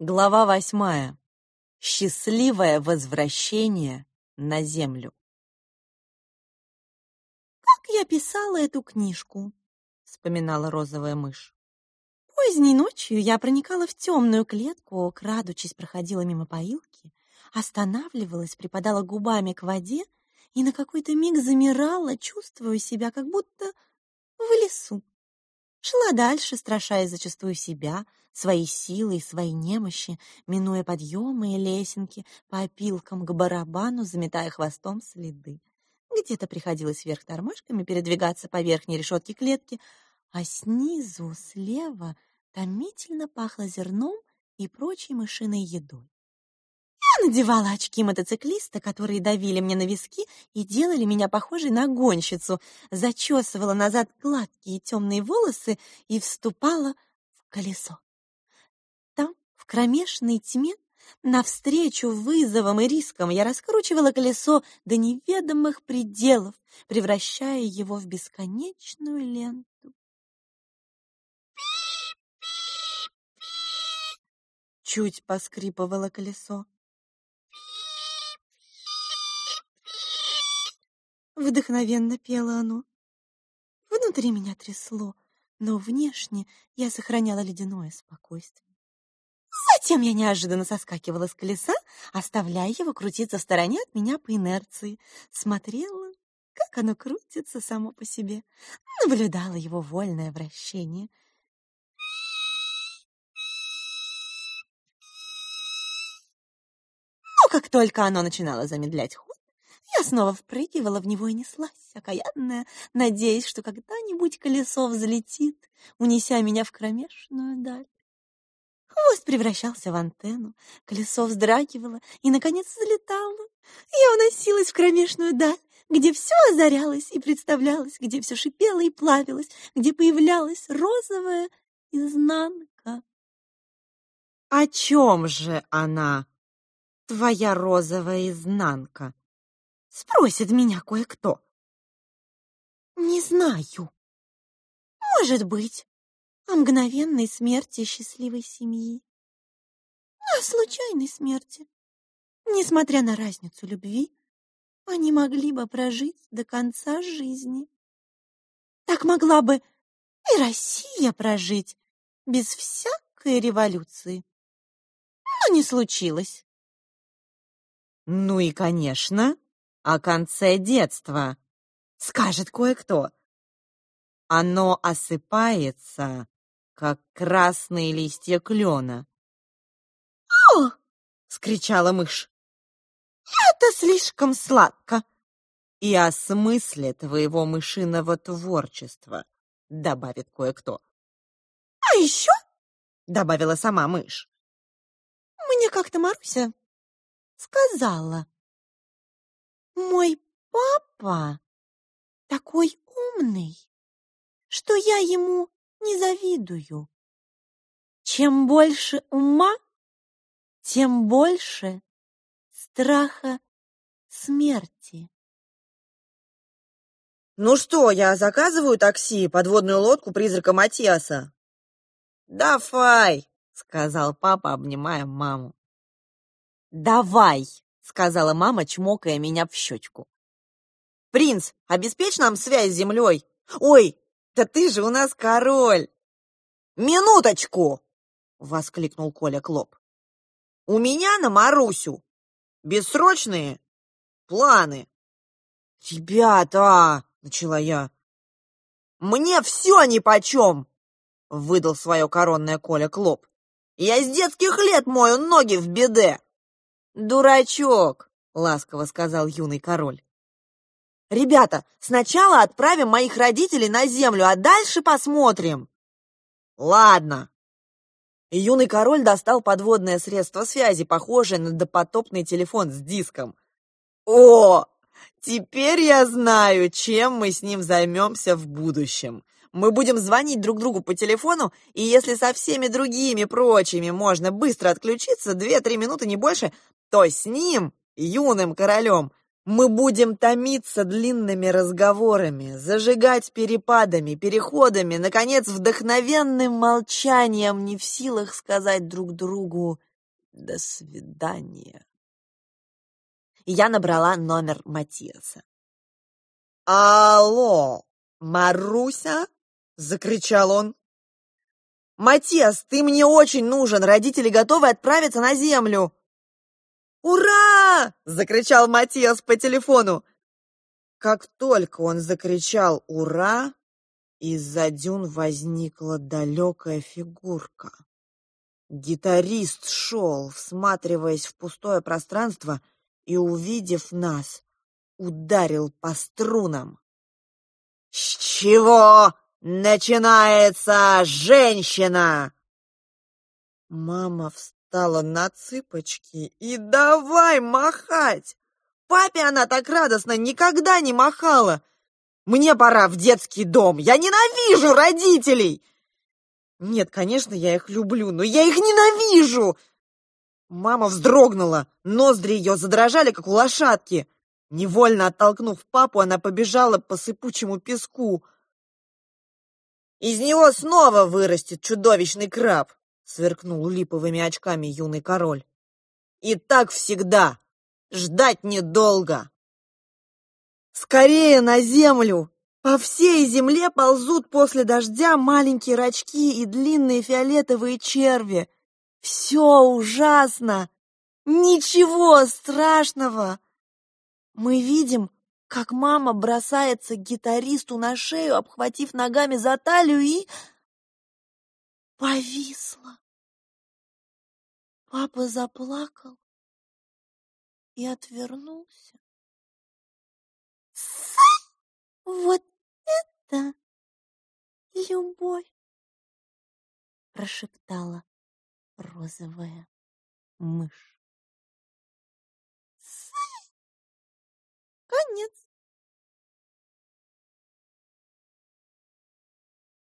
Глава восьмая. Счастливое возвращение на землю. «Как я писала эту книжку», — вспоминала розовая мышь. Поздней ночью я проникала в темную клетку, крадучись проходила мимо поилки, останавливалась, припадала губами к воде и на какой-то миг замирала, чувствуя себя как будто в лесу. Шла дальше, страшаясь зачастую себя, свои силы и свои немощи, минуя подъемы и лесенки по опилкам к барабану, заметая хвостом следы. Где-то приходилось вверх тормашками передвигаться по верхней решетке клетки, а снизу, слева, томительно пахло зерном и прочей мышиной едой. Надевала очки мотоциклиста, которые давили мне на виски и делали меня похожей на гонщицу, зачесывала назад гладкие темные волосы и вступала в колесо. Там, в кромешной тьме, навстречу вызовам и рискам, я раскручивала колесо до неведомых пределов, превращая его в бесконечную ленту. Чуть поскрипывало колесо. Вдохновенно пело оно. Внутри меня трясло, но внешне я сохраняла ледяное спокойствие. Затем я неожиданно соскакивала с колеса, оставляя его крутиться в стороне от меня по инерции. Смотрела, как оно крутится само по себе, наблюдала его вольное вращение. Но как только оно начинало замедлять я снова впрыгивала в него и неслась, окаянная, надеясь, что когда-нибудь колесо взлетит, унеся меня в кромешную даль. Хвост превращался в антенну, колесо вздрагивало и, наконец, взлетало. Я уносилась в кромешную даль, где все озарялось и представлялось, где все шипело и плавилось, где появлялась розовая изнанка. О чем же она, твоя розовая изнанка? Спросит меня кое-кто. Не знаю. Может быть, о мгновенной смерти счастливой семьи. О случайной смерти. Несмотря на разницу любви, они могли бы прожить до конца жизни. Так могла бы и Россия прожить без всякой революции. Но не случилось. Ну и, конечно, о конце детства, скажет кое-кто. Оно осыпается, как красные листья клена. «О!» — скричала мышь. «Это слишком сладко!» «И о смысле твоего мышиного творчества», — добавит кое-кто. «А еще?» — добавила сама мышь. «Мне как-то Маруся сказала, мой папа такой умный, что я ему не завидую. Чем больше ума, тем больше страха смерти. Ну что, я заказываю такси, подводную лодку призрака Матиаса. Давай, сказал папа, обнимая маму. Давай, сказала мама, чмокая меня в щечку. «Принц, обеспечь нам связь с землей! Ой, да ты же у нас король!» «Минуточку!» — воскликнул Коля Клоп. «У меня на Марусю бессрочные планы!» «Ребята!» — начала я. «Мне все нипочем!» — выдал свое коронное Коля Клоп. «Я с детских лет мою ноги в беде!» «Дурачок!» — ласково сказал юный король. «Ребята, сначала отправим моих родителей на землю, а дальше посмотрим». «Ладно». Юный король достал подводное средство связи, похожее на допотопный телефон с диском. «О, теперь я знаю, чем мы с ним займемся в будущем. Мы будем звонить друг другу по телефону, и если со всеми другими прочими можно быстро отключиться, две-три минуты, не больше, то с ним, юным королем, мы будем томиться длинными разговорами, зажигать перепадами, переходами, наконец, вдохновенным молчанием, не в силах сказать друг другу До свидания. Я набрала номер Матиаса. «Алло, Маруся?» — закричал он. «Матиас, ты мне очень нужен, родители готовы отправиться на землю!» «Ура!» — закричал Матиас по телефону. Как только он закричал «Ура!», из-за дюн возникла далекая фигурка. Гитарист шел, всматриваясь в пустое пространство, и, увидев нас, ударил по струнам. «С чего начинается женщина?» Мама встала на цыпочки и давай махать. Папе она так радостно никогда не махала. Мне пора в детский дом. Я ненавижу родителей. Нет, конечно, я их люблю, но я их ненавижу. Мама вздрогнула, ноздри ее задрожали, как у лошадки. Невольно оттолкнув папу, она побежала по сыпучему песку. «Из него снова вырастет чудовищный краб!» — сверкнул липовыми очками юный король. «И так всегда! Ждать недолго!» Скорее на землю! По всей земле ползут после дождя маленькие рачки и длинные фиолетовые черви. Все ужасно! Ничего страшного! Мы видим, как мама бросается к гитаристу на шею, обхватив ногами за талию и повисла. Папа заплакал и отвернулся. Вот это любовь, прошептала розовая мышь. Конец.